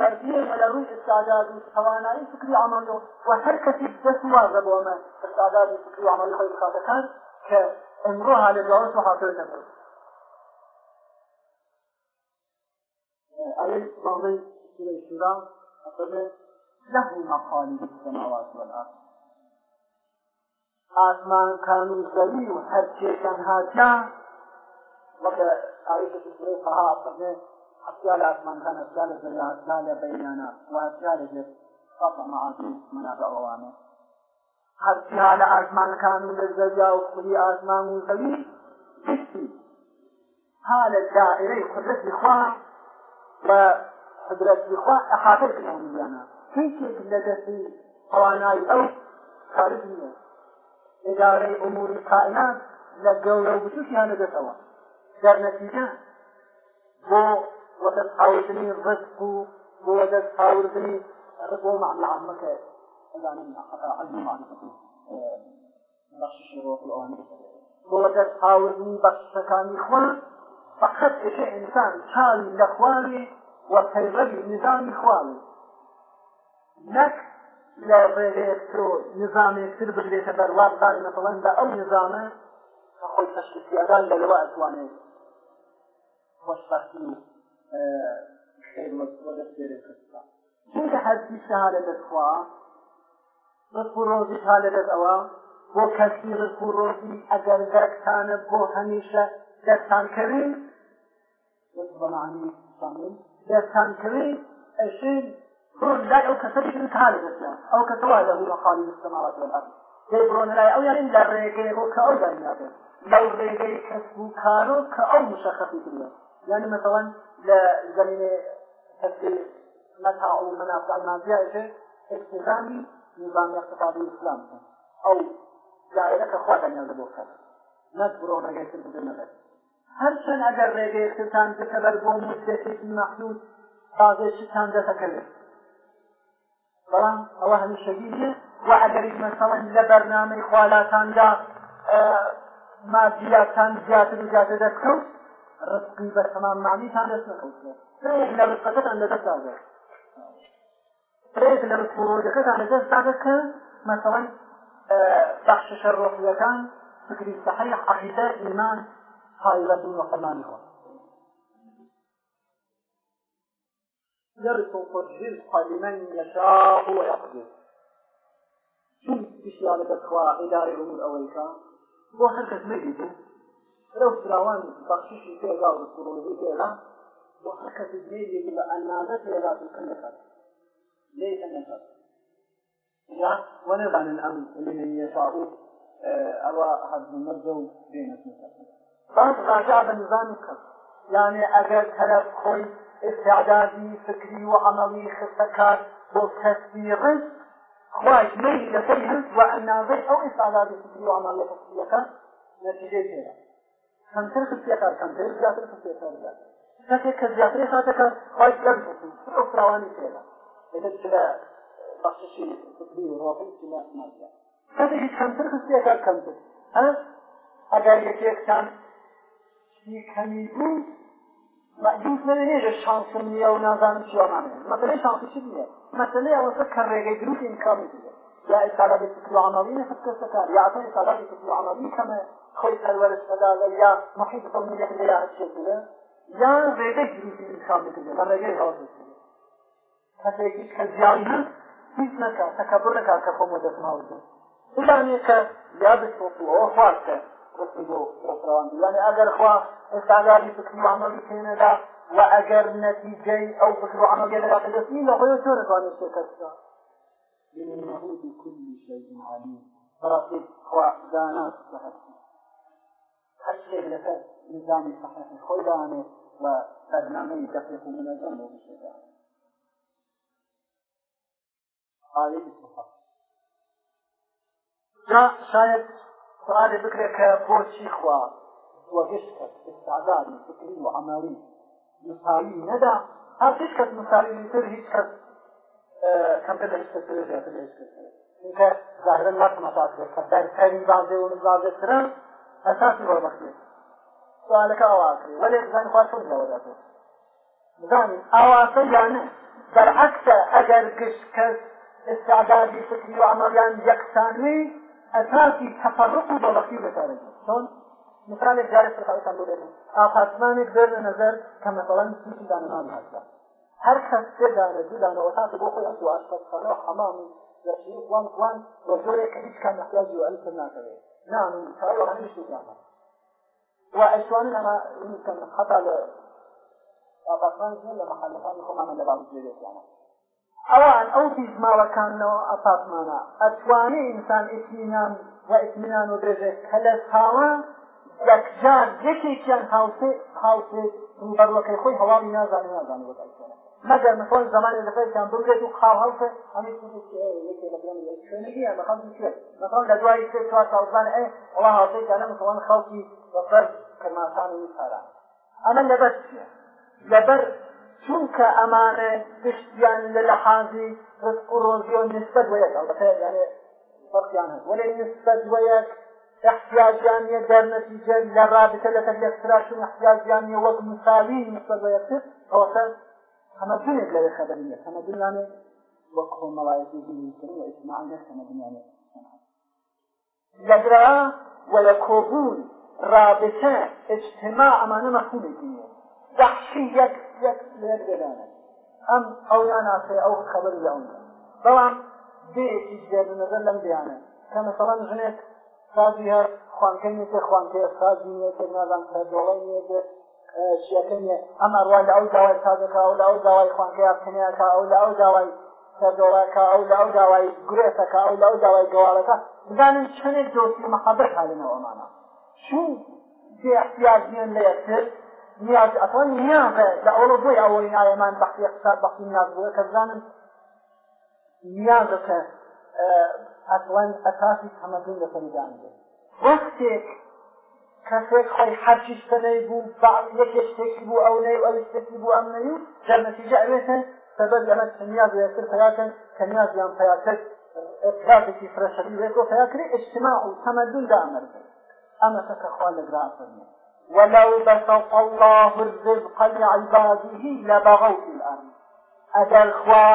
تربیه و لروی استعداد و توانایی فکری عمل و هر کسی دست وازه با من استعداد و فکری عملی خواهی بخواده کن که امرو حال جاوز و حاصل نمید أي بعضي سورة الشورى أقول له مقاليد السماوات والأرض آسمان كانوا زمين وحر شيء كان هاتا وكا عائشة سورة فها أقول أشكال أسمان كان أشكال الزراعة أشكال بينانا وأشكال قطع معاصي منافع ووامر أشكال أسمان كانوا للزراعة وكل أسمان وزوي هذا الدائرة قدرة الإخوان وقدرة الإخوان أحاطت بهم بيانا كيف يجب في قواناي أو خارجية إدارة أمور الكائنات لقوا لو بشوش يعني دسوا در نتيجة بو وە دەست هاوردنی ڕست و بۆ دەست هاوردنی بۆ معلعمەکە ئەزانم عەزمان بەخشی ڕۆ ئەوان بۆ دەست هاوردنی بەخشەکانی خۆل فقط ئێشە ئینسان چاوی لە خواوی و پەیڕەوی نظامی خواوی نەک لە ڕێگەیەکتۆ نظامێکتر بگرێتە بەرواڵدار مەفڵەن بە ئەو نظامە خۆی تەشتیادان لەلەوە ئەتوانێت خۆشبەختی چونکە حەزی شارە دەخوا بەکو ڕۆزی شارە دەدەوە بۆ کەسی ڕکو ڕۆزی ئەگەر دەرکانە بۆ هەمیشە دەستانکەوین دەستانکەوین ئەشین ڕۆژ لای ئەو کەسەشن کارە دەستە ئەو کەسەوا لە هو خاڵی مستەماوات دەی بڕۆن لای ئەو یارین لە ڕێگەی ڕۆ کە ئەو دەریابێت لەو ڕێگەی کەسب و کارۆ کە ئەو مشەخەفی درە یعنی مەسەڵەن لزمینه تفسیر متاع و منافع المادیه التزامی نظام اقتصادی اسلام او دائره که خواهد نیاز بود نت برو نگه کرد نبود هر چند اگر رگه اقتصاد بکبر بو مدتی محدود تازه چند تکلف بەڵام ئەوە هەمیشەگیریە و ئەگەری مەسەڵەن لە بەرنامەی خوالاتاندا مادیاتان زیاتر و زیاتر دەستکەوت ڕستقی بەرتەمان معنیتان دەست نەکەوتێت سێک لە ڕستەکەتان لەدەستداگەر سێک لە ڕستۆجەکەتان لەدەستداگە کە مەسەڵەن بەخششە ڕۆحیەکان فکری سەحەی حەقیقە ئیمان حایلەت و مەقەمانی خۆ يرث الرزق لمن يشاء ويقدر شو بشيانة الأخوة إدارة الأمور أوليكا وهل كتميزه سرو فراوان بخششی تێدا و سروزی تێدا بۆ هەر کەسی دێری بە ئەنازە تێدا و کەندەکات لێ کەندەکات یا وەنەبانن ئەم لێنن یەشاعو ئەوە حەزم مەرزە و دێنەتنەکات باز ڕاجا بە نظامی کەس یعنی ئەگەر تەرەف خۆی استعدادی فکری و عملی خستەکار بۆ کەسی ڕزق خواش مەی لەسەر هەست و ئەنازەی ئەو ئستعدادی فکری و عملی خستەکە نەتیجەی تێدا کمتر خصیەتار کمتر زیاتر خصیەتار بدات کەسێک کە زیاتری خاتەکە خۆی لەم فراوانی تێدا لێت چرا بەخشی فکری و ڕۆقی چنا نازیا کەسێکی کەمتر خصیەتار کەمتر ئەگەر یەکێکتان شتی کەمی بوو مەجوز نەوێ نێژە شانسم نییە و نازانم چیوانانێ مەسلەی شانسی چی نییە مەسلەی ئەوەسە کە ڕێگەی دروست ئینکامی دیێت یا اصابه فکر عملی حتی سکر یا اصابه اصابه فکر عملی کمه خوی پرورش بداده یا محیط بمیده یا اتشکله یا ریده گیروسی انشان بکنه و ریده حوض بکنه کسی ایک که زیان هست هیچ نکا تکبر نکا که خومو دسما وزه بلانی که یا بشوقی او خواد که رسیدو رسوان یعنی اگر خواه استعدادی فکر عملی کنه دا و اگر نتیجه او فکر عملی لگا قدسی لغوی چور زانی شکست لمن بكل شيء عليم رقيب ودانات بهر هالشيء لك نظام صحيح خدانه وبرنامج دقيق ومنظم وبشكل آية الصفات جا شاید سوال بکره که بۆچی خوا وەگەشت کرد استعدادی فکری و عملی مساوی نەدا هەر هیچ کەس مساوی تر هیچ کەس کمپیوتر چونکە ظاهرن ناتمەسازێ خەبەرکاری بازێ و بازێترن ئەساسی وەربەخێت سوالەکە ئاواکری وەلێک زان خواتون لەوەدەبوو زانی ئاواسە یانە بەرعەکسە ئەگەر گشت کەس استعدادی فکری و عملیان یەکسانوی ئەساسی تەفەڕق و بەڵەخی بەکارێت چۆن مثالێک جارێ سەرخەڵەکان بۆ دەبێت ئاپارتمانێک بێت لە نەزەر کە مەسەڵەن سوچی دانان هاتە هەر کەس تێدانە دوودانەوە تاکە بۆ خۆی ئەتو ئاشپەزخانە و حەمام و دەشیر وان وان بە زۆرێک هیچ کام نەخیاجی و ئەلتر ناکەوێت نان و چای و هەمیش دوودانە و ئەشوانن ئەمە کەم خەتا لە ئاپاسان زیان لە مەحەلەکان خۆمانە لە باڵ جێرێتیانە ئەوان ئەو پیژماوەکانەوە ئەپاتمانە ئەتوانێ ئینسان ئیسمینان و ئیسمینان و درێژێ کە لە ساوان یەکجار یەکێکیان هاوسێ هاوسێ بەڕوەکەی خۆی هەواڵی نازانێ نازانێت مەگەر مثل زمانی لەسەر چند بگرێت و خاو هەڵسە هەمی مثلا لە دوای سێ چوار ساڵزان ئەی وڵا هاوسەی کانە مثلان خەڵکی بەفەر کرماسان و ساران ئەمە لەبەر چیە لەبەر چونکە ئەمانە گشتیان لە لە حازی ڕزق و ڕۆزی و نسبەت وەیەک ئەڵبەتە یعنی فرقیان هەست ولی نسبەت وەیەک احتیاجیان یە دەر نەتیجە لە رابطە لەسەر لەختراشون احتیاجیان یە وەک مساوی نسبەت وەیەک ئەوەسەر ئەمە تێک لەوێ خەبەر نیە ئەمە دنیاێ وەک کۆمەڵایەتی دنیکردن و ئیسمان نەخەمە دنیاێ لەدرا وەلە کۆبوون رابطە اجتماع ئەمانە مەخومێک دنیە دەحشی یەک یەک لێر گەدانە ئەم ئەو یاناسێ ئەو خەبەر لە ئەودا بەڵام بێکی زێرنەزەر لەم دیانە کە مەسەڵەن ژنێک سازی هەر خوانکەی نیێ خوانکەی سازی نیە تێک نازان کە دۆڵی نیێ شیەکەنیە ئەمە ڕوای لە ئەو داوای تازەکە ئەو لە ئەو داوای خوانکەیاکەنیەکە ئەو لە ئەو داوای سەردۆڕەکە ئەو لە ئەو داوای گرێتەکە ئەو لە ئەو داوای گەواڵەکە بزانن چەندێک دۆستی مەخەبر هالنەوەمانە چوو بێاحتیاج نێن لە یەکتر نیاز ئەتوان نیاغێ لە ئەوە بۆی ئەوەی ئایەمان بەختی اقتصاد بەختی نیاز بووە کە بزانن نیازەکە ئەتوان ئەتاسی هەمەدون لە سەریدان بێت وەختێک کەسێک خۆی هەرچی شتەنەی بوو یەکێ شتێکی بوو ئەو نەی ئەو شتێکی بوو ئەم نەی و دەرنەتیجە ئەوێتن سەبەر ئەمە تەنیاز یەکتر پیاکەن تەنیاز یان پیاکەت اقراضێکی فرەشەری وێکۆ پیاکری اجتماع و تەمەدون دا ئەمەر ئەمە تەکە خوا لەگرا فەرمێ ولو بسط الله الرزق لعباده لبغوا في الأرض أجل خوا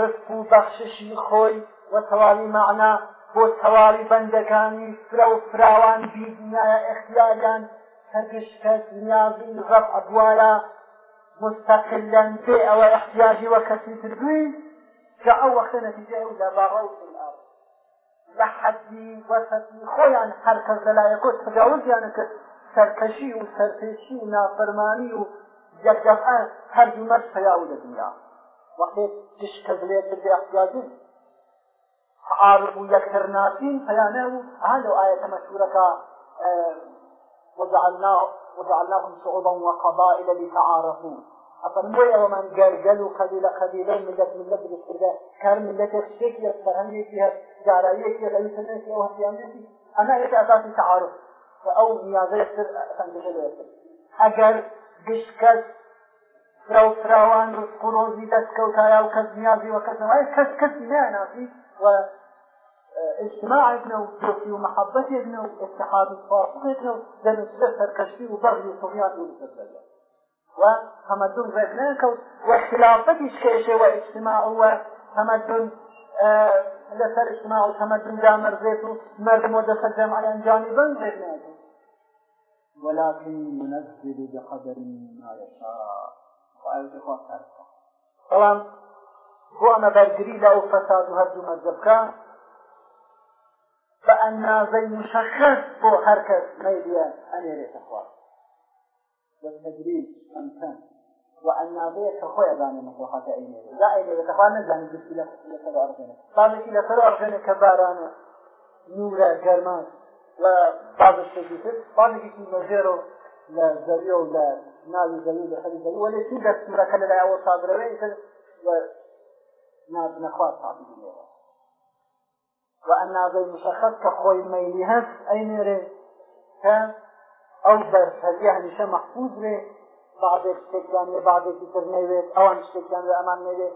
رزق بخششي خوي وتوالي معنا بۆ تەواوی بەندەکانی فرە و فراوان بیدنایە ئەختیاریان هەرگش کەس نیازی غەب ئەدوارە مستەقلەن پێ ئەوە ئەحتیاجی وە کەسی تربووی کە ئەو وەختە نەتیجە ئەو لە باڕەوت لە حەدی وەسەتی خۆیان هەرکەس لەلایەکۆ تەجاوزیانە کرد سەرکەشی و سەرپێشی و نافەرمانی و یەکدەفعە هەردوو مەرد پەیاو لە دنیا وەختێ تشکە بلێت بێ ئەحتیاجی تعارف و یەکتر ناسین پەیانە و هەند و ئاەتە مەشهورەکە وجعلناهم شعوبا وقبائل لتعارفوا ئەفەرمۆی ئەوەمان گەرگەل و قەبیلە قەبیلە ملت ملت بکردە کار ملتێک شێکی فەرهەنگێکی هەر جاراییەکی لەوی سەرێکی ئەو هەسیانێتی ئەمە یەک ئەساسی تعارف ئەو نیازەی سر سەنجەکە لێتر ئەگەر گشکەس فرو فراوان ڕزق و ڕۆزی دەستکەوتایە و کەس نیازی وە کەس کەس کەس ناناسی و اجتماع ابنه وحبي ومحبة ابنه واتحاد وتوافق ابنه لنسبة سركشي وبغي وطغيان ومسبلة وتمدن غيرناك والخلافة كيشة واجتماع وتمدن آه لسر اجتماع وتمدن لا مرزيته مردم ودسجم على جانبا غيرناك ولكن ينزل بقدر ما يشاء وآية إخوة سرقة طبعا هو أنا برجري لو فساد هرجو مذبكا بە ئەنازەی مشخص بۆ هەرکەس مەیلیان ئەنێرێتە خوا والتدريج أمكان وأناضية كخوية بانا مخلوقات عينيه لا عينيه لتخوانا زان جسي لسر أرضنا طالك لسر أرضنا كبارانا نورا جرمان لا بعض الشيء طالك كي مجيرو لا زريو لا ناوي زريو لا حدي زريو ولا تيجا سمرا كلا لا أول صادرين لا ناد نخوات صادرين وأناظر مشخص كخوي ميلي هس أي نيري ها أو برسلية هنشا محفوظ لي بعضك شتكيان بعضك تر نيويت أو أن شتكيان لأمان نيويت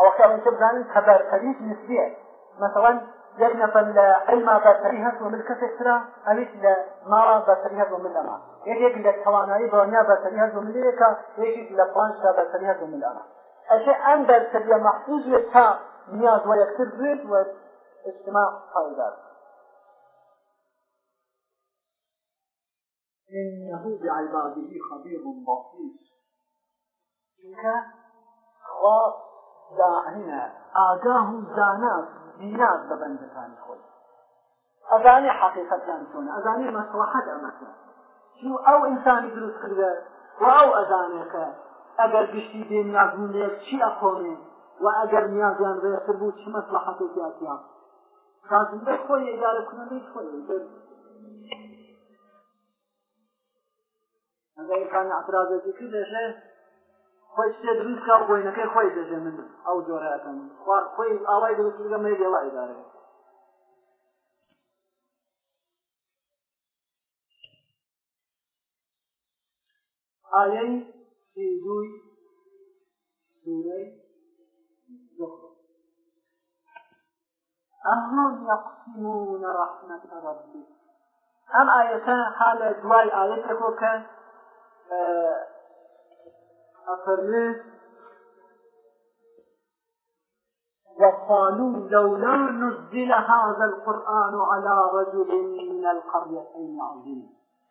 أو كأن تبزاني كبرسلية نسبية مثلا یک نفر لە علما بەسەری هەست و من کەسێکرا ئەویش لە ماڵا بەسەری هەز و من لەما یەکێک لە توانایی بۆنیا بەسەری هەز و منەکە یەکێک لە پانشتا بەسەری هەز و من لەما ئەشێ ئەم بەسەریە مەحفوظ تا نیاز وە یەکتر بێت وە اجتماع پایدار إنه بعباده خبير بصير چونکە خوا داهنە ئاگاه و زانا بینات بە بەندەکانی خۆی ئەزانی حقیقەتیان چۆن ئەزانی مەسلحەت ئەمەکە چی ئەو ئینسانی دروست کردە و ئەو ئەزانێکە ئەگەر گشتی بێ نیازمونێک چی ئەخۆنێ و ئەگەر نیازیان ڕێتر بوو چی مەسلحەتێکیاتیان تازمده خود اجاره کننده خود ئەگە ئەکان ئەفرازەتیکی دەژێ خۆی شتێ دروست کا بۆینەکەی خۆی دەژێ من ئەو جۆرەکەم خوار خۆی ئاوای دروستگە مەی لێڵ ئەدارێ ئایەی دووی دوورەی ئەمهم يقسمون رحمة ربك ئەم ئاەتە حالە دوای ئاەتەکۆ کە ئەفەرمێت وقالوا لولا نزل هذا القرآن على رجل من القريتين عظيم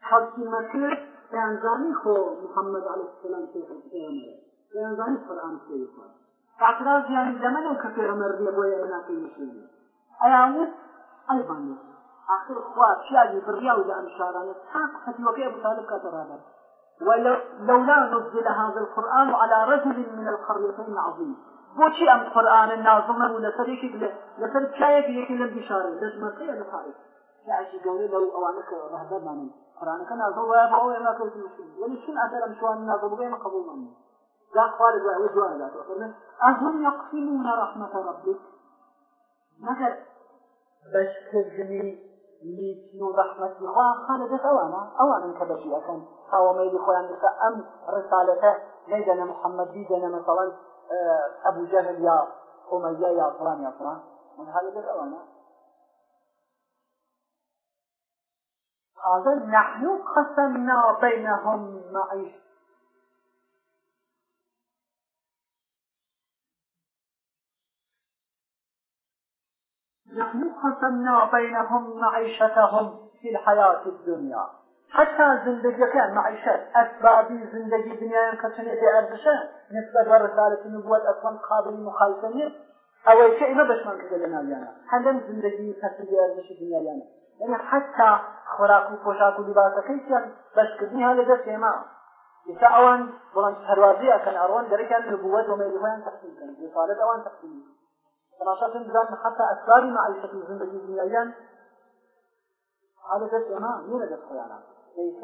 حتى مكر كان زاني خو محمد عليه السلام في القيامة كان زاني القرآن في القرآن اعتراض يعني زمنه كفي عمر بيه بويا مناقي مسلمين ئەیانوت ئەلبانێت آخر خوا پیاوی بڕیاوی لە ئەم شارانە تاک فتیوەکەی مطالب کاتە رابەر ولولا نزل هذا القرآن على رجل من القريتين عظيم بۆچی ئەم قورآانە نازڵە و لەسەر لەسەر چایەکی یەکی لەم دیشارە دەژمەکەی لە خارج شاعشی گەورەی لەو ئەوانەکە ڕەهبەرمانن قورآانەکە نازڵ وایە بە ئەوێ ناکەوت ولی چون ئەگەر ئەم شوان نازڵ بێمە قبول مانن لا خوارج وایە جوانە داتوە فەرمێن ئەهم يقسمون رحمة ربك مەگەر بەشکردنی لیچ و ڕەحمەتی خوا خانە دەست ئەوانە ئەوانن کە بەشی ئەەکەن هاوەمەیلی خۆیان دەسە ئەم ڕسالەتە نەیدەنە محەممەدی دەنە مەسەڵەن ئەبوو جەهل یا ئۆمەیا یا فلان یا فلان من هذا دەست ئەوانە هذا نحن قسمنا بينهم معيشة نحن قسمنا بينهم معيشتهم في الحياة الدنيا حتى زندگی کن معیشت اسبابی زندگی دنیا کشنی دیگر بشه نسبت به رسالت نبوت اصلا قابل مخالفه نیست اول که اینا بشمن که دلنا یعنی هندم زندگی کسی دیگر بشه دنیا یعنی یعنی حتی خوراک و پوشاک و لباس کیسیان بشکردنی ها لدست ایما یسا اوان بلان پروازی اکن اروان درکن نبوت و میلی خوان تقسیم کن رسالت اوان تقسیم تماشاتن بذاتن حتى أسرار معيشة الزندگي الدنيايان على دست أما مين دست خيانا ليس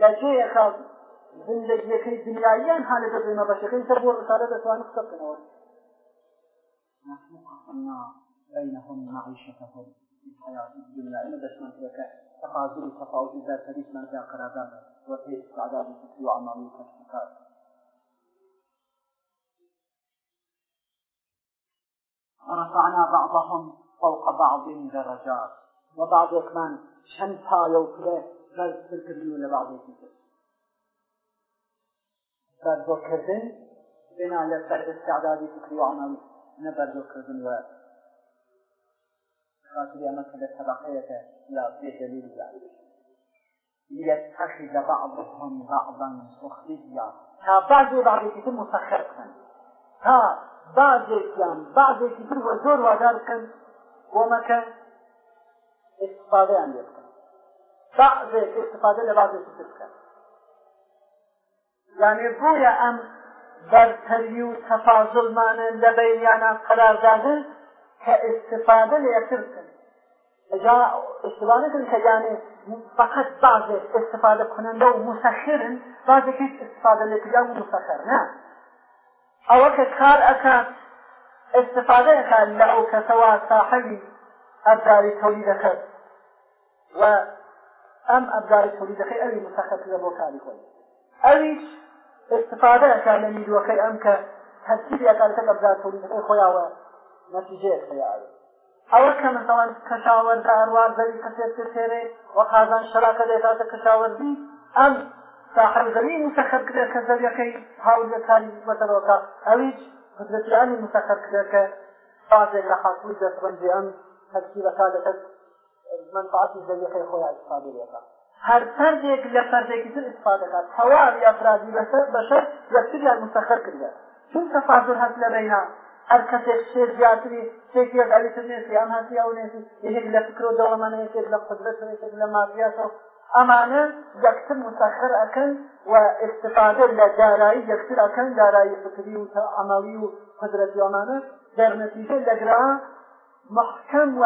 لجي أخاذ زندگی کی دنیاییان حال دست ما باشه کی سر بور رساله دستوان قصد کنوار نحن قصنا بينهم معيشتهم في الحياة الدنيا إن دشمن لك تفاضل تفاوض ذات تريد من ذا قرابة وفي استعداد في وعمال التشكيكات ورفعنا بعضهم فوق بعض درجات وبعض كمان چەند پایە و پلە بەرزکردن لە بعضێکی تر بەرزۆکردن بنا لە سەر استعدادی فکری و عمل نە بەرزۆکردن وە خاطر ئەمەکە لە طبقەیەکە لا بێ دلیل ليتخذ بعضهم بعضا سخريا تا بعض بعض يتم مسخر تا بعضێکیان بعضێکی بووە زۆر وادار بکەن بۆ مەکە استفادەیان لێ بکەن بعضێک استفاده لە بعضێکی تر بکەن یعنی بۆیە ئەم بەرتەری و تەفازڵمانە لە بەینیانە قەراردادە کە استفاده لە یەکتر بکەن ئەجا استفادەکەن کە یانێ فقط بعضێک استفاده کنەندە و مسەخرن بعضێکی استفاده لێکرا و مسەخر نه ئەوە کە کار ئەکات استفاده ئەکات لە ئەو کەسەوە ساحەوی ئەبداری تەولیدەکەت و ئەم ئەبداری تەولیدەکەی ئەوی مسەخەت لە بۆ کاری خۆی ئەویش استفاده ئەکات لە نیروەکەی ئەم کە تەرکیبیەکانتە ئەبدار تەولیدەکەی خۆیاوە نەتیجەیەک خەیاوە ئەوە کە مثلەن کەشاوەندە ئەروان زەوی کەسێت کرێ و قازان شراکە دێتاتە کەشاوەندی ئەم ساحر زمین مسخر کرده که زریقی حاول کاری بطر وکا اویج حضرتیانی مسخر کرده که بعضی لحاظوی دست بندیان هرچی وکالتت منفعات زریقی خوی استفاده وکا هر فردێک لە فردێکتر استفادەکات تەواوی ئەفرادی بەسەر بەشەر یەکتریان مسەخر کردە چون تەفاضل هەست لە بینها هەر کەسێک شێر زیاتری شێکێک ئەلیتر نێسی ئەم هەتی ئەو نێسی یەکێک لە فکر و دەوڵەمەنە یەکێک لە قدرەت یەکێک لە مادیاتەوە ئەمانە یەکتر مسەخر ئەەکەن و استفاده لە دارایی یەکتر ئەەکەن دارایی فکری و عملی و قدرەتیانانە دەرنەتیجە لەگرا محکەم و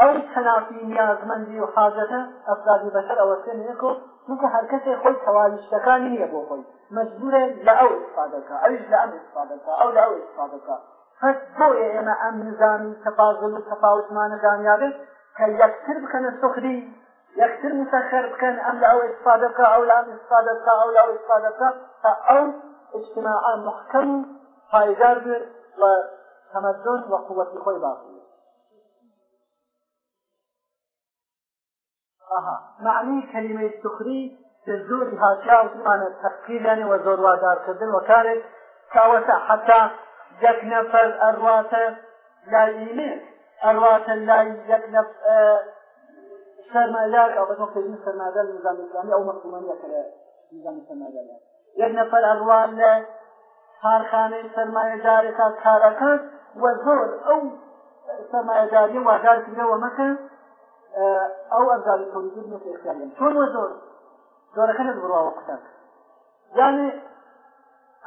ئەو تەنافی نیازمەندی و حاجەتە ئەفرادی بەسەر ئەوەسێن یەکۆ چونکە هەر کەسێک خۆی تەوالیشتەکانی نییە بۆ خۆی مەجبورە لە ئەو استفادەکە ئەوش لە ئەم استفادەکە ئەو لە ئەو استفادەکە هەر بۆیە ئێمە ئەم نزانی تەفازل و تەفاوتمانە زانیابێت کە یەکتر بکەنە سخری یەکتر مسەخر بکەن ئەم لە ئەو ئستفادەکە ئەو لە ئەم ئستفادەکە ئەو لە ئەو ئستفادەکە تا ئەو اجتماعا محکەم و پایدار بێت بە تەمەدن و قوەتی خۆی باقی معنی کلمەی سخری زۆری هاچاومانە تەقیلانی و زۆر وادارکردن و کارێک کاوەتە حتا یەک نەفەر ئەڕاتە لای ئیمێ ئەڕاتە لای یەک نەفەر سرمایدار او بس مقتدين سرمایدار النظام الاسلامي او مقتدين كلا نظام سرمایدار یک نفر ئەڵوان لە کارخانەی سەرمایەداری تا کارەکەات وە زۆر ئەو سەرمایەداری وادار کرەوە مەکە ئەو ئەزاری تۆزیر نخیان چۆن وە زۆر زۆرەکەت بڕواوە قسەک یانێ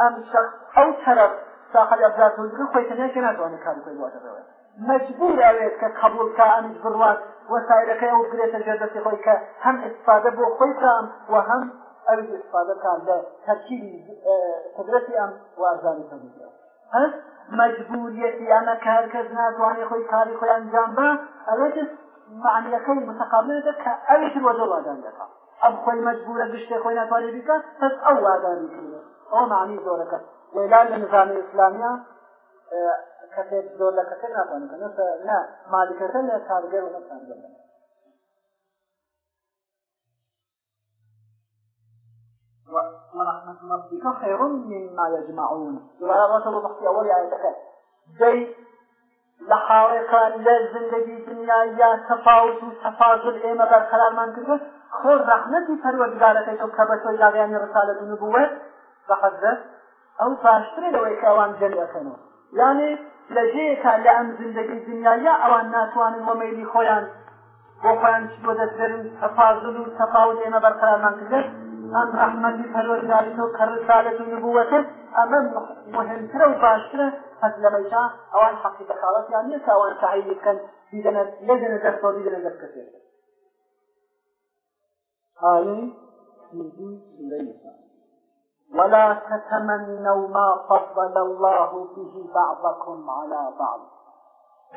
ئەم شخص ئەو تەرەف ساحەی ئەبزار تۆزیر خۆی تەنێکی ناتوانێت کاری کوی وادەڕەوە مجبور ئەوێت کە قبولکە ئەنج بڕوات وەسایرەکەی ئەو بگرێتە جێدەستی خۆی کە هەم ئستفادە بۆ خۆی کام و هەم ئەوی ئستفادەکان لە تەرکیبی قدرەتی ئەم وارزانی تەبیە هەست مجبوریەتی ئەمە کار کەس ناتوانێت خۆی کاری خۆی ئەنجام بە ئەوێت معنیەکەی متقابلێتە کە ئەویش بۆ دۆ وادان دەکات ئەم خۆی مجبورە گشتێ خۆی ناتوانێت بیکە پس ئەو وادانی کردێت ئەو معنی زۆرەکە وێلان لە نظامی ئیسلامیا کەسێک زۆر لە کەسێک ناتوانن نە مالکەکە لە کارگەر نەتان بێت ورحمة ربك خير مما يجمعون ولا رسول بحثي أول آياتك زي لحارقا لزندگی دنیا یا تفاوت و تفاضل ئێمە بەرخەرارمان کردە خۆ ڕحمەتی پەروەردگارەکەی تۆ کە بە تۆ یاغیانی ڕسالەت و نبوەت بە حەزرەت ئەو باشترێ لەوەی کە ئەوان جەل دەکەنەوە یعنی لە جێیەکە لە ئەم زندگی دنیاە ئەوان ناتوانن مەمەلی خۆیان بۆ خۆیان بۆ دەسترن تەفاازل و تەفاوت ئێمە بەرقەرارمان کرد ئەم ڕحمەتی پەرۆژداریتە و کەڕسالت و نبووەتر ئەمە مهمترە و باشترە هەز لەمەجا ئەوان حەقی بەخاڵەتیان نیە ئەوان تعیل بکەن دیدەنە لەدەنە دەستۆ دیدەنە دەستکەسێت ئاین زندگی زندگی ولا تتمنوا ما فضل الله به بعضكم على بعض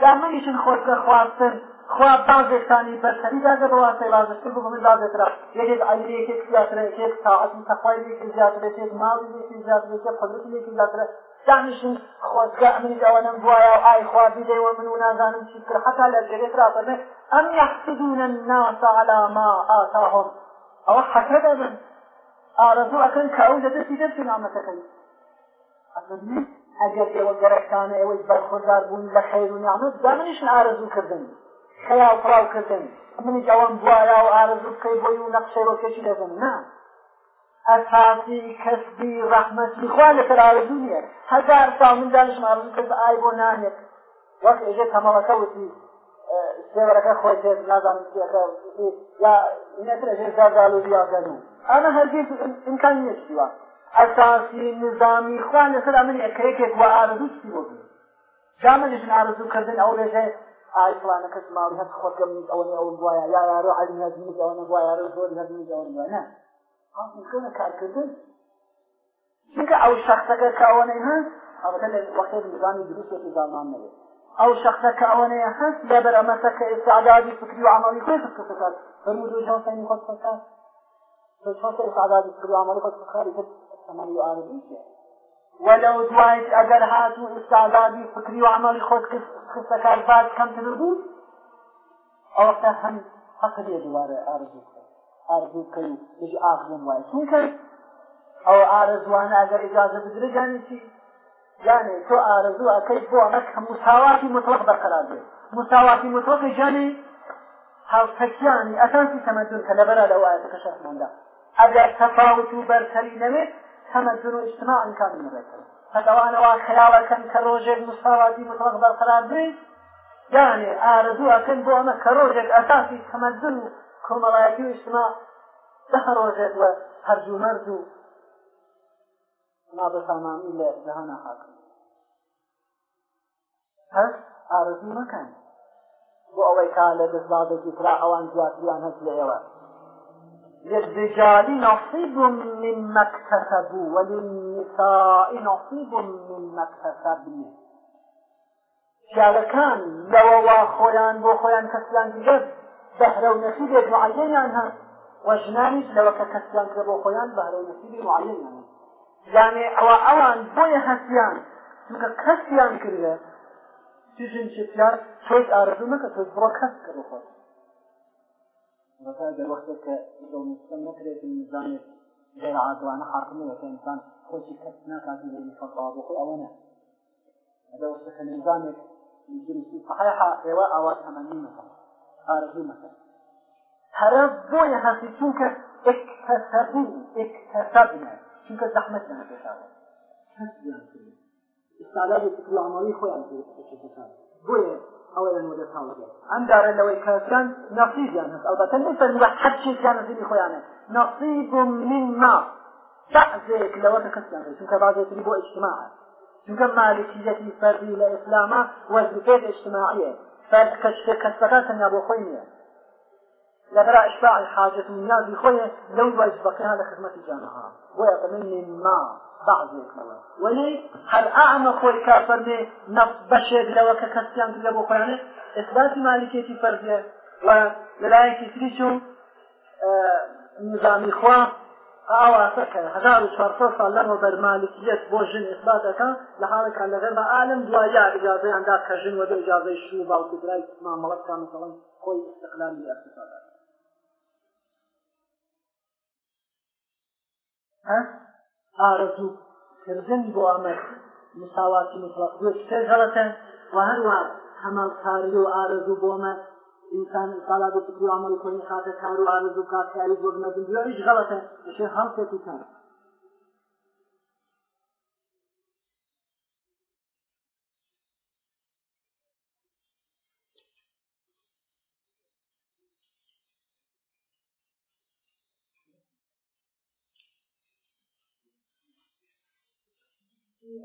زەمەیشن خۆشکە خواستن خوا بازێکانی بەسەریدا دەبڕاستەی بازشتر بۆ بەمە زیادێترا یەکێک ئەیرێکێک زیاتر یەکێک ساعەتی تەخوایێکی زیاتر یەکێک ماڵێکی زیاتر یەکێک قدرتێکی زیاتر دانیشن خۆشکە ئەمنی داوانم وایە و ئای خوا بیدەی و من و نازانم چی کرد حتا لە جێت رافەرمێ ئەم یحسدون الناس على ما آتاهم ئەوە حەسەدەبن ئارەزوو ئەەکەن کاو لە دەستی دەستی نامەتەکەن ئەگەر ئێوە گەرەکانە ئەوەی بەرخۆدار بوون لە خەیر و نامەت دامنیشن ئارەزووکردن خەیاو پراوکردن منی جوان بوایا و ئارەزوو بکەی بۆی و نەقشەرۆکێکی دەزن نا ئەساسی کەسبی ڕەحمەتی خوا لەسەر ئارەزوو نیە هەزار ساڵ مندانشم ئارەزوو کرد ئای بۆ نانێت وەک ئێژە تەمەڵەکە وتی سێوەەکە خۆی پێ نازانەکە یا نەتر ژێزاگالوریاگەن ئەمە هەرگیز امکان نیشتیوە ئەساسی نظامی خوان لەسەر من ەکەیەکێک وە ئارزووشتی بۆ جامەژن ئارزووکردن ئەو ڕێژێ ئایفلانە کەس ماڵی هەت خۆتگەم ئەوە ئەو وایە یا یارو علی نەزمی ئەوە وایە زۆر نەزمی ئەوە نە کارکردن چونکە ئەو شخصەکە کاوانەی هەست ئەوەکە لە وەقتی نظامی دروستێکی زامان نەبێت ئەو شخصە کە ئەوەنەیە هەست لە بەرەمەسە کە ئستعدادی فکری و عملی خۆی خستەکات فرمود و جان سانی خۆت فکات بچۆن ئستعدادی فکری و عملی خۆت فکاری کرد سەمەری و عارضی ولو دوایت ئەگەر هات و ئستعدادی فکری و عملی خۆت خستەکار باز کەمتر بوو ئەوەختە هەم حەق لێ دووارە ئارزوو ئارزوو کەی دژ ئاخرن وای چونکە ئەو ئارزوانە ئەگەر ئجازە بدرجانی چی یانێ تۆ ئارزوو ئەەکەی بۆ ئەمەک کە مساواتی متۆق بەقرار بێت مساواتی متۆقی ژانی هاوسەکیانی ئەتان تەمەدون کە لەبەرە لەو ئاەتەکە شەرمەدا ئەگەر تەفاوت و بەرتەری نەوێت تەمەدون و اجتماع ئەمکان نەبێتەوە هەدەوانەوە خەیاڵەکەن کە ڕۆژێک مساواتی متۆق بەقرار بێت یانێ ئارزوو ئەکەن بۆ ئەمە کە ڕۆژێک ئەتاسی تەمەدون کۆمەڵایەتی و اجتماع دە ڕۆژێک وە هەرجوو مەرز و نابەسامانی لە جەهانا حاکم هەست ئارزوو مەکەن بۆ ئەوەی کا لە دەستبادەی ترا ئەوان دواتیان هەست لە ئێوە للرجال نصيب مما اكتسبوا وللنساء نصيب مما اكتسبن پیاوەکان لەوەوا خۆیان بۆ خۆیان کەسیان دیگە بەهرە و نەسیبێ معەنیان هەست وەژنانیش لەوە کە کەسیان کرد بۆ خۆیان بەهرە و نەسیبی معەنیان یانێ ئەوە ئەوان بۆیە هەستیان چونکە کەسیان کردە تژن چتیار تۆش ئارزوو مەکە تۆش بڕۆ کەس کرد خۆت مثلا دەوەختە کە دڵمستە نەکرێت نظامێت غیر عادلانە حاکم وەکە ئینسان خۆشی کەس ناکاتی لەی فەقا بخۆ ئەوە نە دەوەختە کە نظامێک جنسی صحيح ئێوە ئاوا تەمەنی مەکەن ئارزوو مەکەن هەرە بۆیە هەستی چونکە اکتسبنا چونکە زەحمەت لەمە پێشاوە هەستیان کرد ئستالارێکی پڵامەوەی خۆیان پێشەکان بۆیە ئەوەیان وەدە تاوەێ ئەم دارە لەوەی کەسان نەفسییان هەست ئەوبەتەن نفەرە حەب چێکیان نزیری خۆیانە نەفسیب من ما بعضێک لەوە کە کەسیان چونکە بازێکی بۆ ئیجتماع چونکە مالکیەتی فەردی لە ئیسلامە وەزیفێت ئیجتماعیە فرد کەشتێک کەسەکە تەنیا بۆ خۆی نیە لبرا إشباع الحاجة من الناس بخوية لو بكها لخدمة جانها ويتمنى ما بعض ولي هل أعمى خوي كافر بي نفس بشر لو ككسيان كذب وخيانة إثبات مالكية فرضية ولاية تريشو آه نظامی خوا ئاواسەکە هزار و چهارسە سال لەمە بەرمالکیت بۆ ژن ئثباتەکە لە حالەکان لەغەر بە عالم دوایە ئجازەیاندا کە ژن وەدە ئجازەی شوو باوکو برای مامەڵەت کامەسەڵەن خۆی استقلالی ئەسیسادا ئارەزوو کردنی بۆ ئەمەر مساواتی مطلق شتێ غەڵەتە و هەروە هەمەڵکاری و ئارەزوو بۆمە ئینسان سالا بۆ فکر و عمل کنی خاتە کار و ئارەزوو کارکاری بۆ مەدن غەڵەتە بەشێ هەڵ تێکی کار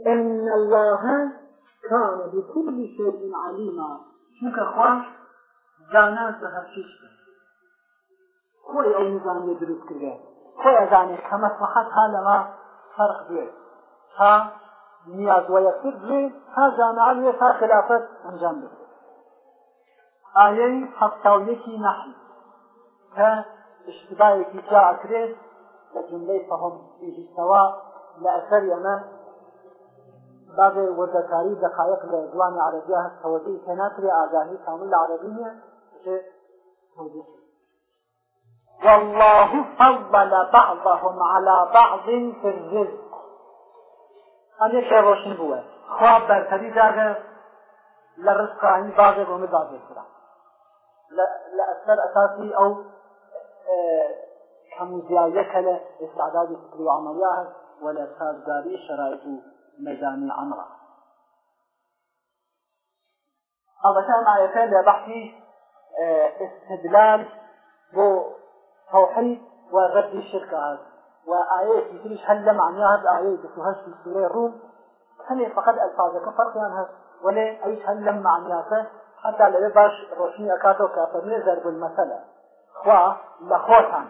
ان الله كان بكل شيء عليما چونکە خوا زانات بە هەرچیش خۆی ئەو نزانێ دروست کردێ خۆی ئەزانێت کە مەسلحەت تا لەما فەرق بێت تا نیاز وەیەکتر بێ تا جامعە بێ تا خلافەت ئەنجام بێت ئایەی هەفتاویەکی نەحی کە اشتباهێکی جا ئەکرێت لە جملەی فەهم فیهی سەوا لە ئەسەر ئەمە بعضی وردەکاری دقایق لە زمانی عربیا هەست تەوەزی پێناتری ئاگاهی کامل لە عربی نیە والله فضل بعضهم على بعض في الرزق هەندێک شێ ڕۆشن بووە خوا بەرتەری داگە لە ڕستانی بازێ بۆ مدازێکرا لە ئەسەر ئەساسی ئەو هەموو زیایەکە لە ئێستعدادی فکری و عملیا هەست وە لە سازداری شرایط و مەزان العمرە ئەڵەکان ئاەکە لە بەحی استدلال بۆ توحید و رد شرك هذا وآيات يتريش هل لم عن يهد آيات بسوهاش في سورة الروم هل فقط ألفاظك فرق عنها ولا أيش هل لم عن يهد حتى لباش روشني أكاتو كافرني زرب المثلة خوا لخوتان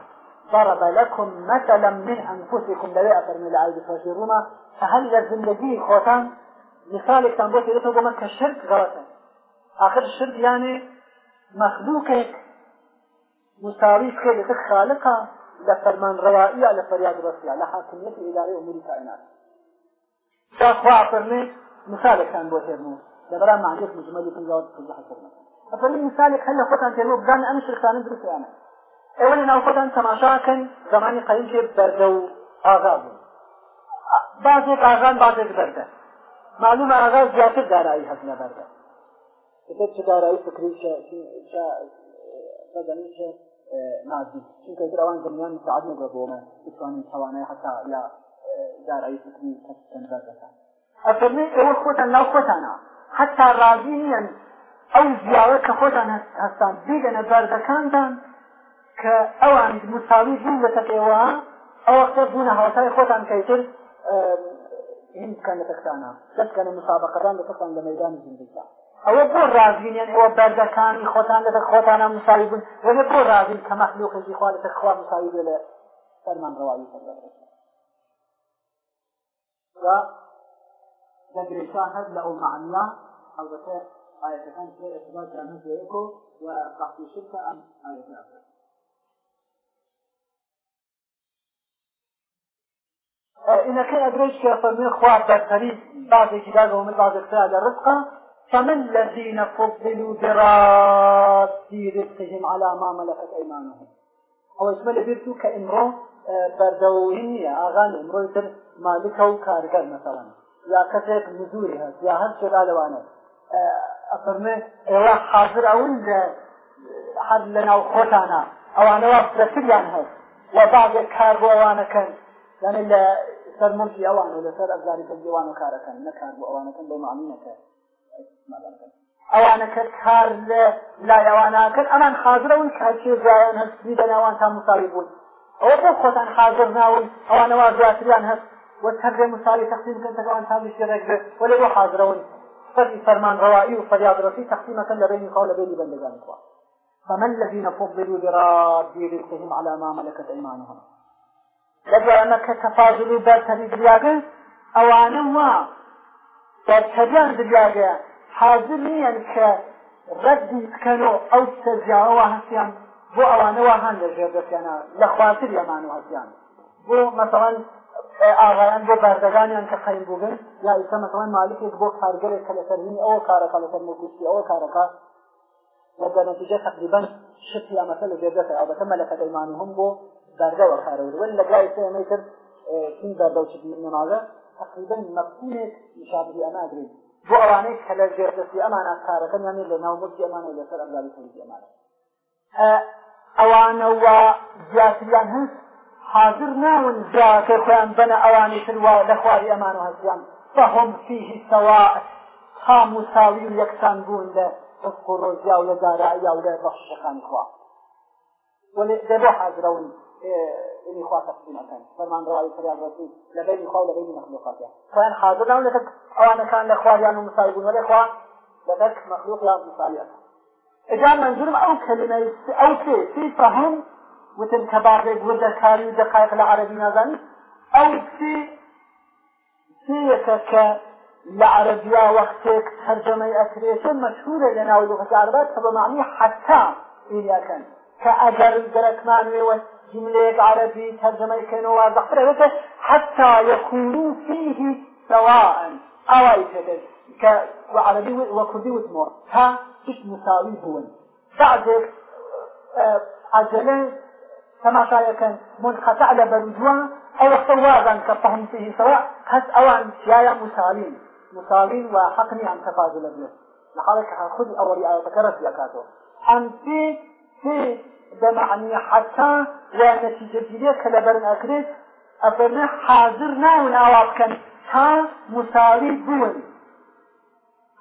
ضرب لكم مثلا من أنفسكم لوي أفرمي لعيد فاجروما فهل لزندگی خۆتان مثالێکتان بۆ تێرەوە بۆمە کە شرک غەڵەتە آخر شرک یانێ مەخلووکێک مساوی بکە لە خالقا لە فەرمان ڕەوائیە لە فەریاد ڕەسیا لە حاکمیەتی ئیدارەی ئەموری کائنات دا خوا فەرمێ مثالێکتان بۆ تێرمو لەبەرا معنیەک مجمەلی پنجاوە پنجاه فەرمێ ئەفەرمێ مثالێک هەل لە خۆتان تێرەوە بزانە ئەم شرکانە دروستیانە ئێوە لە ناوخۆتان تەماشاکەن زمانی قەیم تێ بەردە و ئاغا بوو بازێک ئاغان بازێک بەردە معلومە ئاغا زیاتر دارایی هەز لە بەردە چ دارایی فکری نازی چونکە ئەوان دنیان مساعد نگە بۆمە بتوانین توانای حتا یا دارایی فکری کەس تەنبەر دەکات ئەفەرمی ئێوە خۆتان ناو خۆتانە حتا ڕازی نیەن ئەو زیاوە کە خۆتان هەستان بیگەنە بەردەکاندان کە ئەوان مساوی بوون لەسەر ئێوە ئەوەختە بوونە هاوسای خۆتان کەیتر هند بکەن لە تەکسانە دەستکەن مسابقەکان لەسەران لە مەدانی زیندگیدا ئەوە بۆ ڕازینیان ئەوە بەردەکانی خۆتان لەسەر خۆتانە مساوی بوون وەنە بۆ ڕازین کە مەخلوقێکی خوا لەسەر خوا مساوی بێ لە فەرمان ڕەواوی دەگرێشان هەر لە ئەو معنیا البته آية كانت في إثبات أنه يكون وقحت شركة أم آية إنك أدريش كفرمي خواه بكتري بعض كتاب ومن بعض اختلاف الرزق فمن الذين فضلوا براد رزقهم على ما ملكت أيمانهم أو اسمه لبيرتو كإمرو بەردەوهنیە ئاغان ئەمڕۆی تر مالکە و کارگەر مەسەڵەن یا کەسێک نزوری هەست یا هەر شێلا لەوانە ئەفرمێ ئێوە حاضر ئەون لە حەد لە ناو خۆتانە ئەوانەوە فرەسریان هەست وە باگێک کار بۆ ئەوانەکەن یعنی لە سەر ملکی ئەوانە لەسەر ئەزاری بەگیوانە کارەکەن نەکار بۆ ئەوانەکەن بۆ معامینەکە ئەوانەکە کار لە لایەواناکەن ئەمان خازرەون کارچێزایان هەستی دەناوان تا مساوی بوون ئەوە بۆ خۆتان حاضر ناون ئەوانەوە زیاتریان هەست وەتەرێ مساوی تەقسیم بکەن تەکەوان تاویشی ڕێگرێت وەلێ بۆ حاضرەون فەرقی فەرمان ڕەوایی و فەریادڕەسی تەقسیمەکەن لە بینی خەو لە بینی بەندەگانکوە فمن الذين فضلوا براد رزقهم على ما ملكت ايمانهم لەبە ئەمە کە تەفاازل و بەرتەری دراگەن ئەوانە وا بەرتەریان دراگە حاضر نیەن کە ڕەتی بکەن و ئەو سەرجاوەوە هەستیان بۆ ئەوانەوە هەن لە ژێر دەکەنە لە خواتر لەمان و هەستیان بۆ مەسەڵەن ئاغایان بۆ بەردەگانیان کە خەین بووگن یا ئیسە مەسەڵەن مالکێک بۆ کارگەرێک کە لەسەرهینی ئەوە کارەکە لەسەر مکوشتی ئەوە کارەکە لەبەر نەتیجە تقریبا شتی ئەمەسە لە ژێر دەکە ئەو بەتە مەلەکەتەیمانهم بۆ بەردەوە خارەوەن لە لای سێمەتر چین بەردەوشت نماڵە تقریبا مەکوونێک مشابهی ئەناگرێت بۆ ئەوانەی کە لە ژێردەستی ئەمانە کارەکەن یانێ لە ناوبەتی ئەمانە لەسەر ئەمداری سەری ئەمانە ئەوانەوە زیاتریان هەست حاضر ناون جاکە خۆیان بنە ئەوانی تروا لە خواری ئەمان و هەستیان فهم فيه سواء خام و ساوی و یەکسان بوون لە ڕزق و ڕۆزیا و لە دارایی یا و لە بەخشەکانی خوا ولی دەبۆ حاضرەون إني خوا تقسيم أكن فرمان رواية سريع الرسول لبين خوا لبين مخلوقاته فإن حاضر لهم لتك أوانا كان لخوا يعني مصايبون ولا خوا لتك مخلوق لا مصايبون إجان منظورم أو كلمة أو كي في فهم وتم كبار ودا كاري ودا خايف العربي نازاني أو كي سيكك لعربيا وقتك ترجمة أكريشن مشهورة لنا ولغة العربات فبمعني حتى إياكا كأجر درك معنوي جملة عربي ترجمة كانوا واضح فرمت حتى يكونوا فيه سواء أوائي تدل ك وعربي وكردي وتمر ها إيش مساوي هو بعدك آه عجلة كما شايكا منقطع لبرجوا أو سواغا كفهم فيه سواء هس أوان شيايا مسالين مسالين وحقني عن تفاضل ابنه لحالك خذ أولي آية كرس يا كاتو أنت في بمعنی حتا یا نتیجه گیریه که لبر نکرد افرمه حاضر ناو ناواب کن تا مساوی بون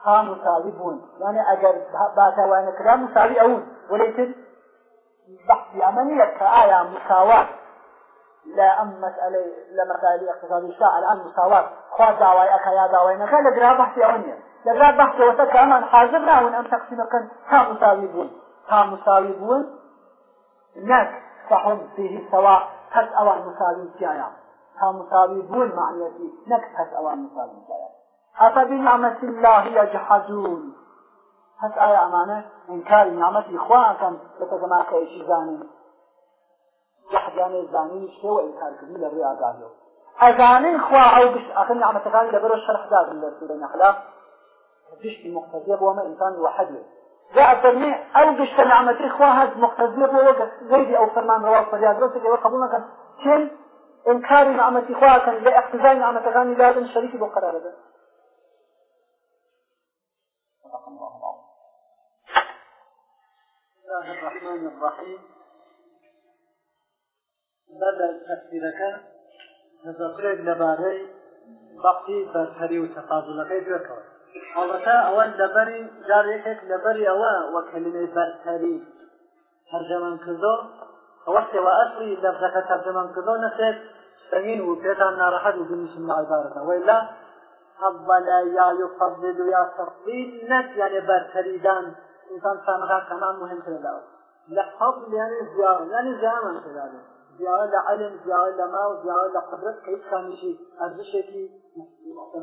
تا مساوی بون یعنی اگر باتوانه کرا مساوی اون ولیتر بحثی عملیه که آیا مساوات لا أم مسألة لمسائل الاقتصاد الشاعر الآن مساواة خواهد دعوي أكا يا دعوي نكا لقراء بحث يونيا لقراء بحث وتكا أمان حاضر راون أم تقسيم كان تا مساوي بون تا مساوي بون نەک سەحم فێهی سەوا هەست ئەوان مساوی جیایە تا مساوی بوون معنیەتی نەک هەست ئەوان مساوی جیایە أفبنعمة الله يجحدون هەس ئایا ئەمانە ئینکاری نامەتی خواکەم بەتەگەماکەیشی زانین جەحجانەی زانینی شێوە ئینکارکردنی لە ڕێ ئاگاهەوە ئەزانین خوا ئەو گشت ئەخن نعمەتەکانی لەبەرە شەرحدادن لە سوورە نەحلا گشتی مقتەزیە بۆمە ئینسان وحدێت فرمي او قشت نعمتي خواهد مقتضية وقت زيدي او فرمان رواه فلياد رسك وقبولنا كان كل انكار نعمتي خواهد كان لاقتضاء نعمت غاني لازم شريكي بقرار هذا الله الرحمن الرحيم بدأ تفسيرك تذكرك لباري بقي برتري وتفاضلك يدركوك حڵەکە ئەوە لەبەری جارێکێک لەبەری ئەوە وە کەلمەی بەرتەری هەرجەمان کردۆ وەختێەوە ئەسری لەفزەکە تەرجەمان کردۆ نەسێت سەنگین و پێتان ناڕەحەت و بنیشم عبارەتە وەلا حەڵە یا یفەضل یا تەفیل نەت یانێ بەرتەریدان ئینسان سامەکە کەمان مهم کردەوە لە حەڵ یانێ زیاوە یانێ زیامان کرداێت زیاوە لە علم زیاوە لە ماو زیاوە لە قدرت کە هیچ کامیشی ئەرزشێکی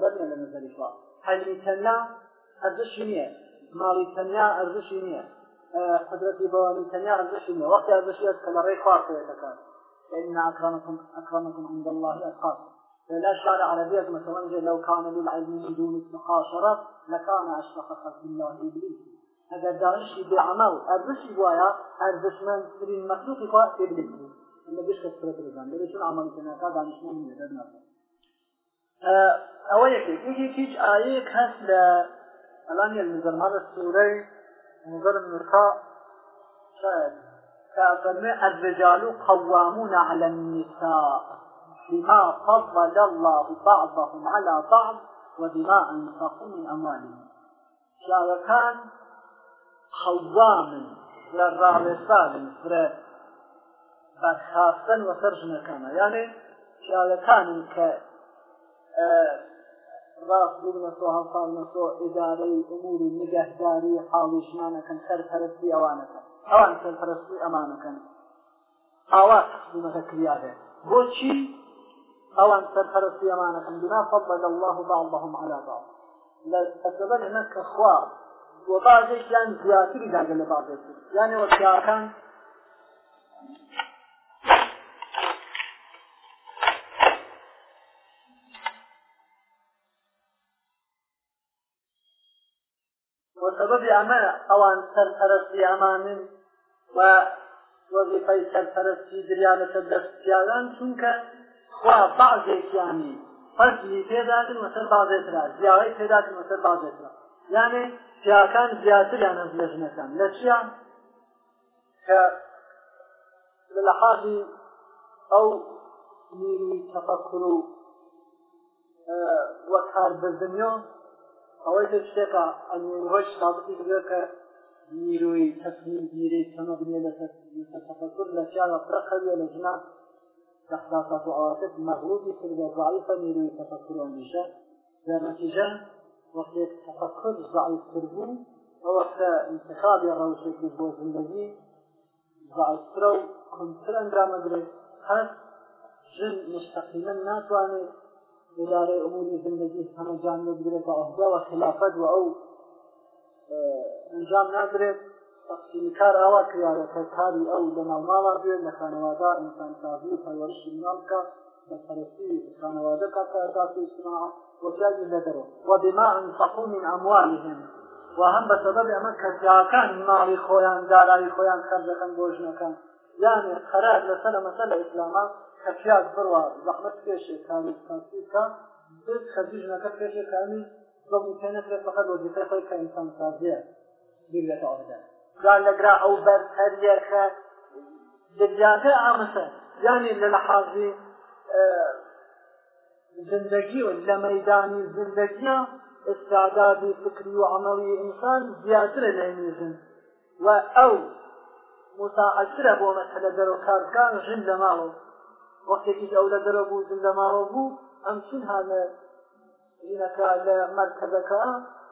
مەسئول لە مەزەری خواست حەلی تەنیا ئەرزشی نییە ماڵی تەنیا ئەرزشی نییە قدرەتی بەوانی تەنیا ئەرزشی نیە وەختی ئەرزشی کە لە ڕێی خواردەکان إن أكرمكم أكرمكم عند الله أتقاكم لا شعر عربية مثلا لو كان للعلم بدون مقاشرة لكان أشرف خلق الله إبليس هذا دانشي بعمل أرزشي بوايا أرزش من سرين مخلوق إبليس اللي بيشكت سورة الإنسان ليش العمل كنا كذا دانشنا من هذا ئەوە یەکێک هیچ ئاەیەک هەست لە ئەلان نظرمانە سوورەی نظر نورخا كأفرمي الرجال قوامون على النساء بما فضل الله بعضهم على بعض وبما أنفقوا من أموالهم شاركان قوام للرابطان فرد بخاصة وسرجنا كما يعني شاركان كأفرمي ڕاست بوونە سۆ هەڵساڵنە سۆ ئێدارەی ئەمور و نگەهداری حاڵی ژمانەکەن سەرپەرستی ئەوانەکەن ئەوان سەرپەرستی ئەمانەکەن ئاوا بوونەکە کریاێ بۆچی ئەوان سەرپەرستی ئەمانەکەن دونا فضل الله بعضهم على بعض لەسەبەر هەنەکە خوا وە بازێکیان زیاتری داگە لە بازێت یانەوە پیاکان سەبەبی ئەمە ئەوان سەرپەرستی ئەمانن و وەزیفەی سەرپەرستی دریانەتە دەستیاان چونکە خوا بەعضێکیانی فەرزلی پێدادن وەسەر بازێترا زیاوەی پێدادن وەسەر بازێترا یانێ پیاکان زیاتریان ئەز لە ژنەکان لە چیان کە لە لەحاظی ئەو نیری تەفەکر و وەکار بردنیۆ ئەوەی تۆ شتێکە ئەنوەش ساابتی بێ کە نیروی تەسمیم گیری سەمە بنێ لەسەر لە پیاوە پرەخەوێ لە ژنا تەخلاقات و ئەواتت مەغلوبی کردە ضعیفە نیروی تەفەکر وەندیشە لە نەتیجە وەختێک تەفەکر ضعیفتربوون ئەوە کە انتخابی ڕەوشێکی بۆ زندگی ضعیفترە و کنترەنرامەدرێت هەست ژن مستەقیمەن ناتوانێت إدارة أمور زندگی همه جان نگیره با عهده و خلافت و او انجام نگیره تقسیم کار ئاوا کریاە کەکاری ئەو لەناڵماڵا بێت لە خانەوادا ئینسانسازی و پەروەشی مناڵکە لە پەرستی خانەوادە کاکارداتی اجتماع وەجاگی لە دەرەوە وبما انفقوا من اموالهم و هەم بە سەبەب ئەمە کەسیاکان ماڵی خۆیان دارایی خۆیان خەرجەکەن بۆ ژنەکان یعنی قەرار لەسەر مەسەل لە ئیسلاما ئەفیاز بڕوە زەحمەت پێشێ کامی کانسیکە بس خەزی ژنەکە پێشێ کامی زەڵمی پێنەکرێت فقط وەزیفە خۆی کە ئینسان سازیە بیر لەتەوە بدەن جان لەگرا ئەو بەر هەر یەرخە دەریاکە ئامسە یعنی لە لەحازی زندگی و لە مەدانی زندگیە استعدادی فکری و عملی انسان زیاترە لە نوێژن و ئەو متعسرە بۆ مەسەلە دەرۆکارکان ژن لە ماڵەوە وەختێکیش ئەو لە دەرە بوو زل لە ماڕۆ بوو ئەم چین هاە ینەکە لە مرکزەکە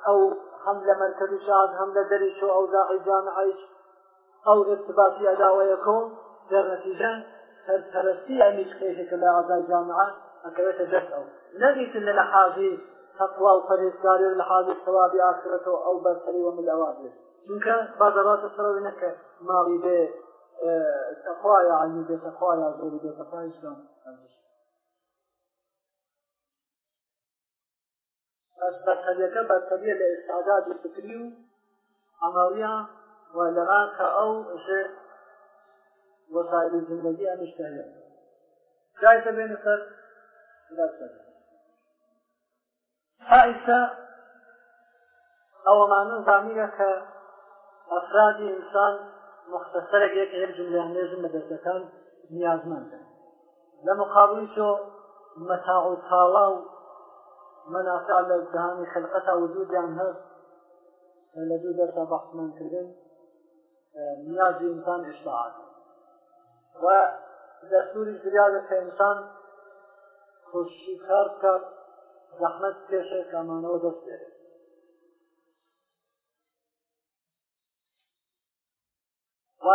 ئەو هەم لە مرکزی شاد هەم لە دەریش و ئەو داعی جامعیش ئەو ارتباطی ئەداوەیەکۆ دەرنەتیژەن سەرپەرستی ئەمیش خێشێکە لە ئازای جامعە ئەکەوێتە دەست ئەو نەگیتن لە حاضی تەقوا و پەرێزگاری لە حاضی سەوابی ئاخرەتەوە ئەو بەرسەری وەملەوازێت چونکە بازەڕاتە سەرەوەی نەکە ماڵی بێت تەخوای عەلمی بێ تەخوای زۆر بێ تەخوای شلون بەرتەبیەکە بەرتەبیە لە ئێستادادی فکری و ئەمەویە و لەڕا کە ئەو ژێ وەسایلی زندگی ئەنیشتە هەیە جایتە بێنە سەر ئیسا ئەوەمانە زانیە کە ئەفرادی ئینسان مختصرك هيك هيك جملة هنجم مدرسة كان نيازمان لما قابلتو متاع الطاوة منافع للجهان خلقتها وجود عن هذا لدو درس بحث من كردن نياز الإنسان إشباعات ودستور زيادة الإنسان خوشي كار كار زحمت كشه كمانه دست بيره و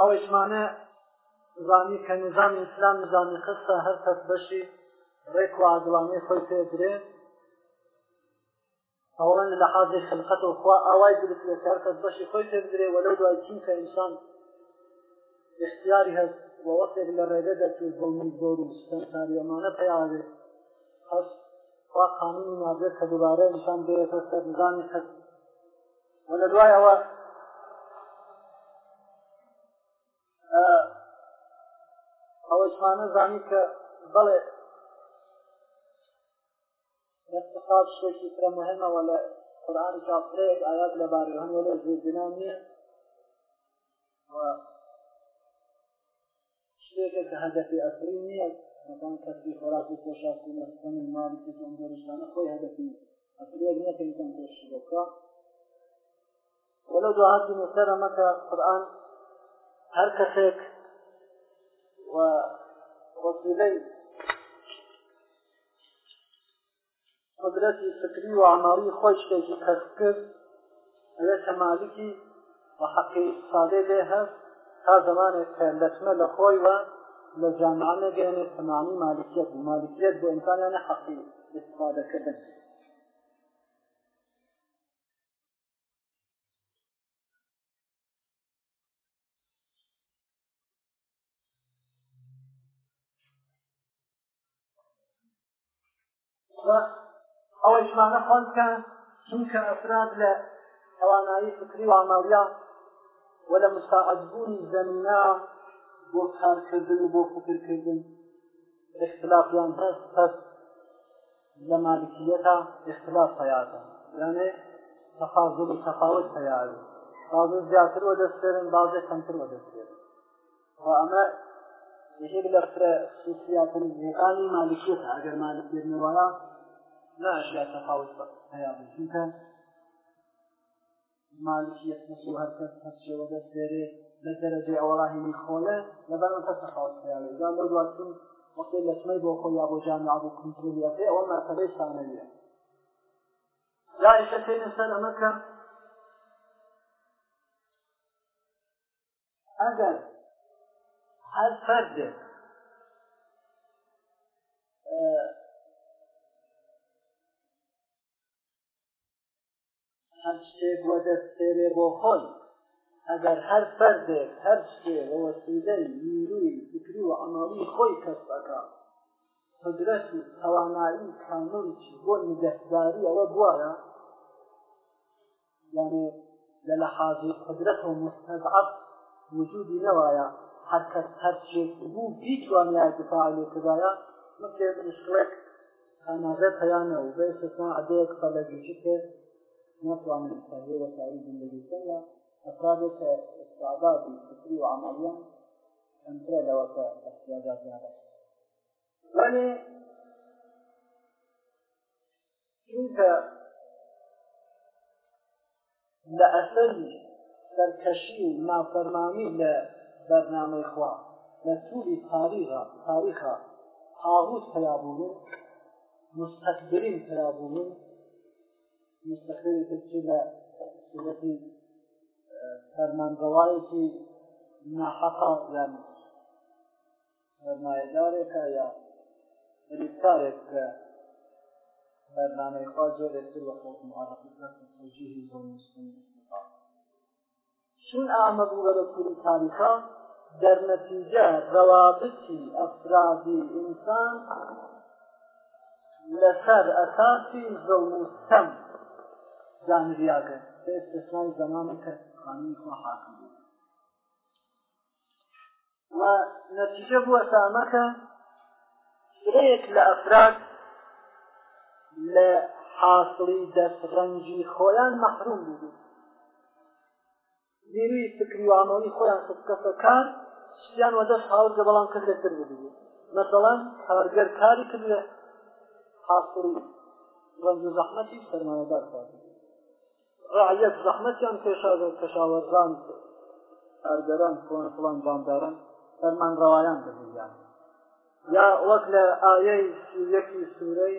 ئەو ئشمانە زانی کە نظامی ئسلام نظامی خستە هەر کەس بەشی ڕێک و عادڵانەی خۆی پێدرێ ئەوڕەن لە حازی خلقەت و خوا ئاوای درست لێ هەر کەس بەشی خۆی پێدرێ وەلەو دوای چین کە ئینسان اختیاری هەست و وەختێک لە ڕێگە دەچێت بۆمی زۆر و ستەنساریەمانە پیاوێت هەست خوا قانونی نازێت کە دوبارە ئینسان بێتە سەر نظامی خست و لە دوایەوە ئەوەشمانە زانی کە بڵێ اقتصاد شتێکی ترە مهمەوە لە قورآن چاپرێک ئاات لەبارەی هەموو لە زیدنا نییە شتێکە کە هەدەفی ئەسری نییە مەکان کەسی خۆراکی پۆشاکی لەستنی ماڵی تۆم گەریشتانە خۆی هەدەفی ئەسرێک نییە کە ئینسان پێشی بکە ولو دعاتي مثلا مكة القرآن هەر کەسێک وەسیلەی قدرەتی فکری و عمەڵی خۆی شتێکی کەس کرد ئەوێ کەمالیکی وحەقی سادەی لێ هەست تا زمانێک کە لەچمە لە خۆی وە لە جامعە نەگەێنێت تەمامی مالکیەت و مالکیەت بۆ ئینسانیانە حەقی استفادەکردن ئەوە شمانە خۆنکە چونکە ئەفراد لە توانایی فکری و ئاماویا و لە مستعدبوونی زەنا بۆ کارکردن و بۆ فکرکردن اختلافیان هەست هەست لە مالکیەتا اختلاف حیاتە یانێ تەخازل و تەخاوت حیاوی بازن زیاتر وە دەستێرن بازێ کەمتر وە دەستێرن و ئەمە یەکێک لە فرە سوسیاتن زیەکانی مالکیەتا ئەگەر مالکیرنەوەە لا أشياء تفاوت حياة الإنسان مالكية نسوها تفسي ودستيري لدرجة والله من خولة لبنى تتفاوت حياة الإنسان بردواتكم وقتی لەسمەی بۆ خۆی ئابۆ جامع بوو کنترلیەکە ئەوە مەرتەبەی سانەویە داعشە تێنە سەر ئەمەکە ئەگەر هەر فەردێک هەر شتێک وە دەستێنێ بۆ خۆی ئەگەر هەر فەردێک هەر شتێ لە وەسیدەی نیروی فکری و ئەمەڵی خۆی کەسەکە قدرەت و توانایی کامڵی بۆ نگەهداری ئەوە بوارە یعنی لە لە حاضر قدرەت و مستەضعف وجودی نەوایە هەرکەس هەرچێک بوو بیتوانیای دفاع لێکدایە مثل مشکلێک ئامادە پەیانە و بێ سەسنا عدەیەک فەلەگیجی کرد نتوانن ئستاژێر وەسایی زندگیکە یا ئەفرادێک کە استعدادی فکری و عملیان ئەمترە لەوە کە ئەسیادا زیادە وەێ چونکە لە ئەسەری سەرکەشی و نافەرمانی لە بەرنامەی خوا لە سووری تاریخە تاریخە تاغوت پەیابوون مستەکبرین پەیابوون مستەخری ترچی لە سەتی فەرمانڕەوایەکی ناحەقا یان فەرمایەدارێکە یا ریکارێک کە بەرنامەی خوا جۆرێکتر لە خۆت معرەفەکەجیهی زۆر مسلم چون ئامەبوو بە کوری تاریخا در نتیجه روابطی افرادی انسان لسر اساسی ظلم و سم زان ریاکە بە استثنای زمانە کە قانونی خوا حاکم بوو و نەتیجە بووە سامەکە سرەیەک لە ئەفراد لە حاصلی دەستڕەنجی خۆیان مەحروم بوو زیروی فکری و ئامۆنی خۆیان سکەسەکان شیان وەدەست هاورگە بەڵام کەس لەتر ببوو مەسەڵەن کارگەر کاری کرد لە حاصلی ڕەنج و زەحمەتی سەرمایەدار خواردن ڕعەت زەحمەتیان پێشادە پێشاوەزان ئەردەران کۆن فڵان بامدارن فەرمان ڕەوایان دەبیان یا وەک لە ئایەی یەکی سوورەی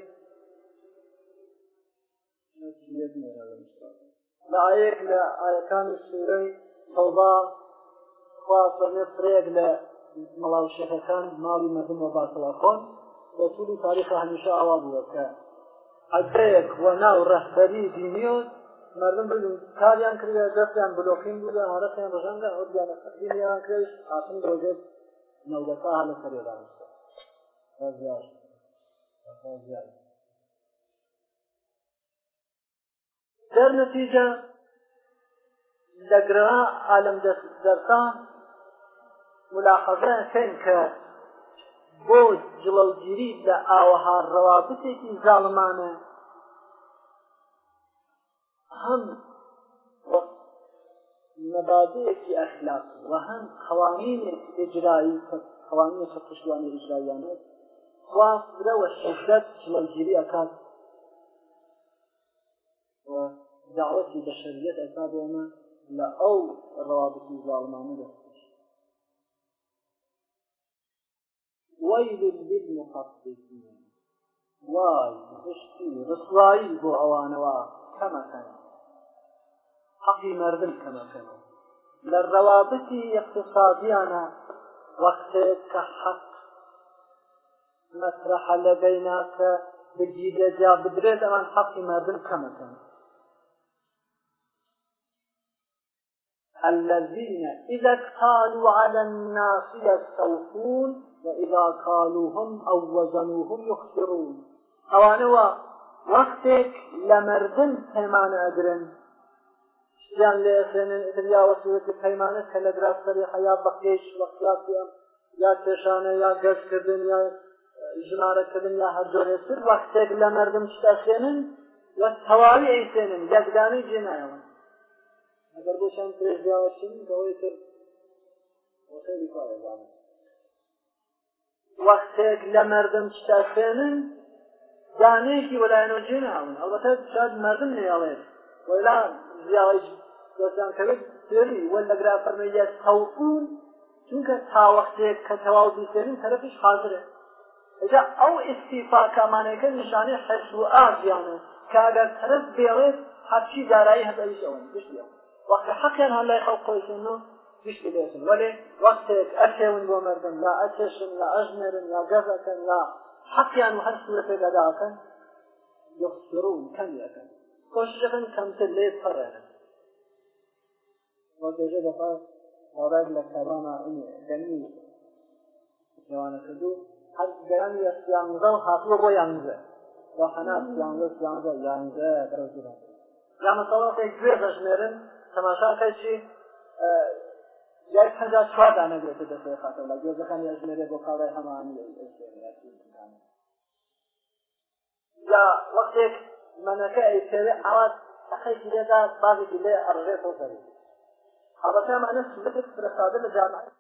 لە ئایەک لە ئاەکانی سوورەی تەوبا خوا فەرمێت فرێک لە مەڵاو شەکەکان ماڵی مەزم بە باسەڵاخۆن بە تووری تاریخە هەمیشە ئاوا بووە کە عەدەیەک وە ناو ڕەحبەری دینیوت مردم بلو کاریان کرده دستیان بلوکین بوده حالتیان رژنده او دیانه خدیمیان کرده حاصل روزه نودتا حال سریع دارمشته رازیار رازیار در نتیجه لەگرا عالم دەرسان ملاحەزەکەین کە بۆ جڵەوگیری لە ئاوەها ڕەوابتێکی زاڵمانە هەم مەبادەیەکی ئەخلاق و هەم قوانینێکی ئجرایی قوانینێکە پشتوانی ئجراییان هەست خواسترەوە شدت چڵەگیری ئەکات داوەتی بە شەریەت ئەتا بۆمە لە ئەو ڕوابتی زاڵمانە دەستش ويل للمخططين واي بشتي رسوائي بو اوانوا كما كان حەقی مردم کەمەکەمە لە ڕەوابتی اقتصادیانە وەختێک کە حەق مەسرحە لەبەینا کە بگیرە جا بدرێت ئەمان حەقی مردم کەمەکەن الذين إذا اكتالوا على الناس يستوفون وإذا كالوهم أو وزنوهم يخسرون أوانوا وقتك لمردن سلمان أدرن یان لێ خوێنن ئتریاوەسوەتی پەیمانە کە لە دراستەری حیا بەقیش وەختیان یا کێشانە یا گەشتکردن یا ژمارەکردن یا هەرجۆرێتر وەختێک لە مردم شتا خوێنن وە تەواوی ئەیسێنن یەکدانی جێنایەوە ئەگەر بۆشان پرێژیاوەشن کەەوەی تر وەخێری پاێزانن وەختێک لە مردم شتا خوێنن دانێکی وەلایەنەوە جێناون ئەڵبەتە شاد مردم نێڵێت وەلا زیاوەی دۆستان کەوێت سێری وە لەگرا فەرمەیەت خەوفون چونکە تاوەختێک کە تەواو بیسێرین تەرەفش حاضرە ئەجا ئەو ئستیفا کامانەکە نیشانەی حەش و ئازیانە کە ئەگەر تەرف بێڵێت هەرچی دارایی هەبەویش ئەوەن گشتی ئەو وەخت حەقیان هەن لای خەڵ قۆیسن و گشتی بێتن وەلێ وەختێک ئەچێون بۆ مەردم لا ئەچێشن لا ئەژمێرن لا گەزەکەن لا حەقیان و هەر سورەتێ لەداکەن یخسرون کەم یەکەن خۆشەکەن کەمتر لێ پەڕێنن وەگەژە دەخوا هەڕێک لە کەڕانا دەمی جوانە کردو حەز گەیان یانزە و هاتووە بۆ یانزە وحەنات یانزە یانزە یانزە بەرەوزرا یا مەسەڵاتێک گوێ دەژمێرن تەماشا کەچی یەک هەزار چوار دانەگرێتە دەسەی خاتەوە لە گوێزەکان یەژمێرێ بۆ کاڵای هەمانی یا وەختێک منەکە ئەیسێوێ ئاوات ئەخەی لێدا بازێکی لێ ئەڕێ بۆ سەری حەڵەکەمانە سنەکە فرەسادە لە جامعە